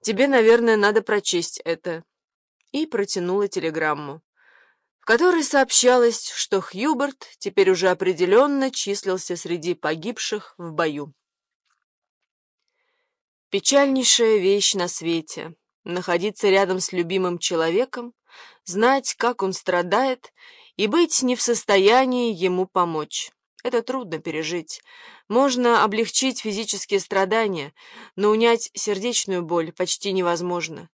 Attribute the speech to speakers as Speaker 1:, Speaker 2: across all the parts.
Speaker 1: Тебе, наверное, надо прочесть это». И протянула телеграмму, в которой сообщалось, что Хьюберт теперь уже определенно числился среди погибших в бою. Печальнейшая вещь на свете — находиться рядом с любимым человеком, знать, как он страдает, и быть не в состоянии ему помочь. Это трудно пережить. Можно облегчить физические страдания, но унять сердечную боль почти невозможно.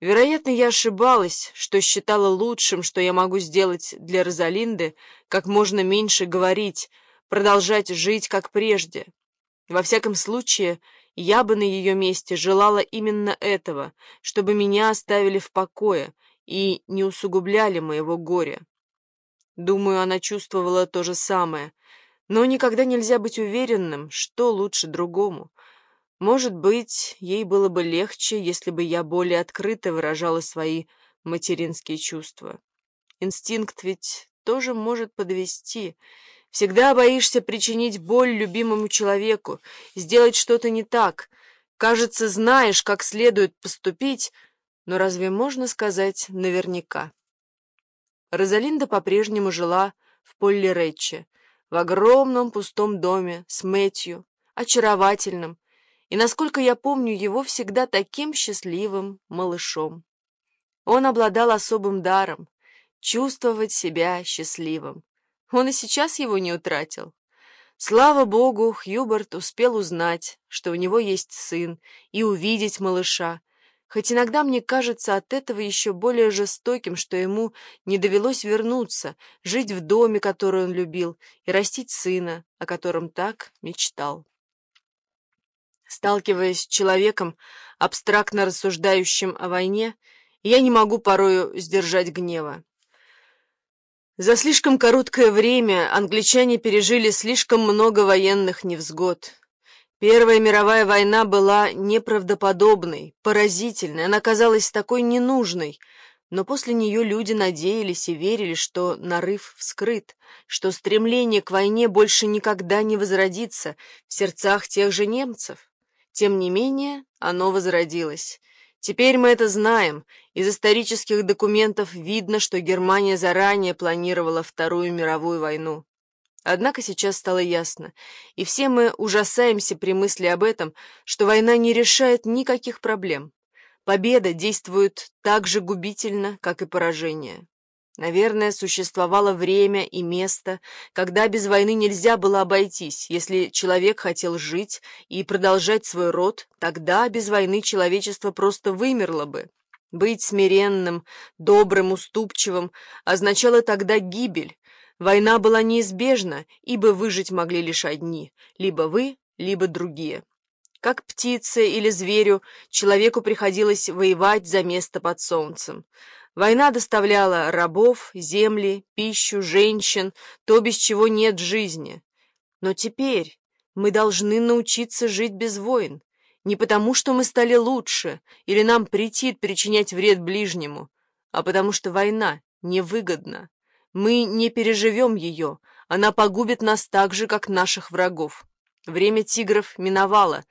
Speaker 1: Вероятно, я ошибалась, что считала лучшим, что я могу сделать для Розалинды, как можно меньше говорить, продолжать жить, как прежде. Во всяком случае, я бы на ее месте желала именно этого, чтобы меня оставили в покое и не усугубляли моего горя. Думаю, она чувствовала то же самое, но никогда нельзя быть уверенным, что лучше другому. Может быть, ей было бы легче, если бы я более открыто выражала свои материнские чувства. Инстинкт ведь тоже может подвести. Всегда боишься причинить боль любимому человеку, сделать что-то не так. Кажется, знаешь, как следует поступить, но разве можно сказать наверняка? Розалинда по-прежнему жила в Полли-Ретче, в огромном пустом доме с Мэтью, очаровательным, и, насколько я помню, его всегда таким счастливым малышом. Он обладал особым даром — чувствовать себя счастливым. Он и сейчас его не утратил. Слава богу, Хьюберт успел узнать, что у него есть сын, и увидеть малыша, Хоть иногда мне кажется от этого еще более жестоким, что ему не довелось вернуться, жить в доме, который он любил, и растить сына, о котором так мечтал. Сталкиваясь с человеком, абстрактно рассуждающим о войне, я не могу порою сдержать гнева. За слишком короткое время англичане пережили слишком много военных невзгод. Первая мировая война была неправдоподобной, поразительной, она казалась такой ненужной, но после нее люди надеялись и верили, что нарыв вскрыт, что стремление к войне больше никогда не возродится в сердцах тех же немцев. Тем не менее, оно возродилось. Теперь мы это знаем. Из исторических документов видно, что Германия заранее планировала Вторую мировую войну. Однако сейчас стало ясно, и все мы ужасаемся при мысли об этом, что война не решает никаких проблем. Победа действует так же губительно, как и поражение. Наверное, существовало время и место, когда без войны нельзя было обойтись. Если человек хотел жить и продолжать свой род, тогда без войны человечество просто вымерло бы. Быть смиренным, добрым, уступчивым означало тогда гибель, Война была неизбежна, ибо выжить могли лишь одни, либо вы, либо другие. Как птице или зверю, человеку приходилось воевать за место под солнцем. Война доставляла рабов, земли, пищу, женщин, то, без чего нет жизни. Но теперь мы должны научиться жить без войн. Не потому, что мы стали лучше, или нам претит причинять вред ближнему, а потому что война невыгодна. Мы не переживем ее, она погубит нас так же, как наших врагов. Время тигров миновало.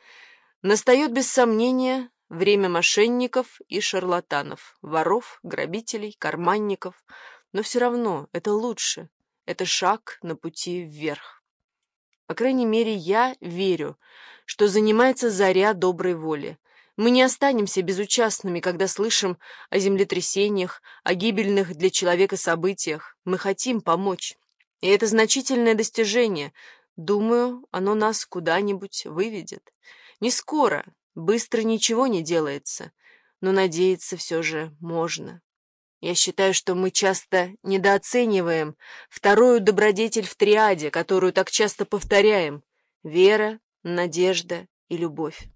Speaker 1: Настает, без сомнения, время мошенников и шарлатанов, воров, грабителей, карманников. Но все равно это лучше, это шаг на пути вверх. По крайней мере, я верю, что занимается заря доброй воли. Мы не останемся безучастными, когда слышим о землетрясениях, о гибельных для человека событиях. Мы хотим помочь. И это значительное достижение. Думаю, оно нас куда-нибудь выведет. Не скоро, быстро ничего не делается, но надеяться все же можно. Я считаю, что мы часто недооцениваем вторую добродетель в триаде, которую так часто повторяем — вера, надежда и любовь.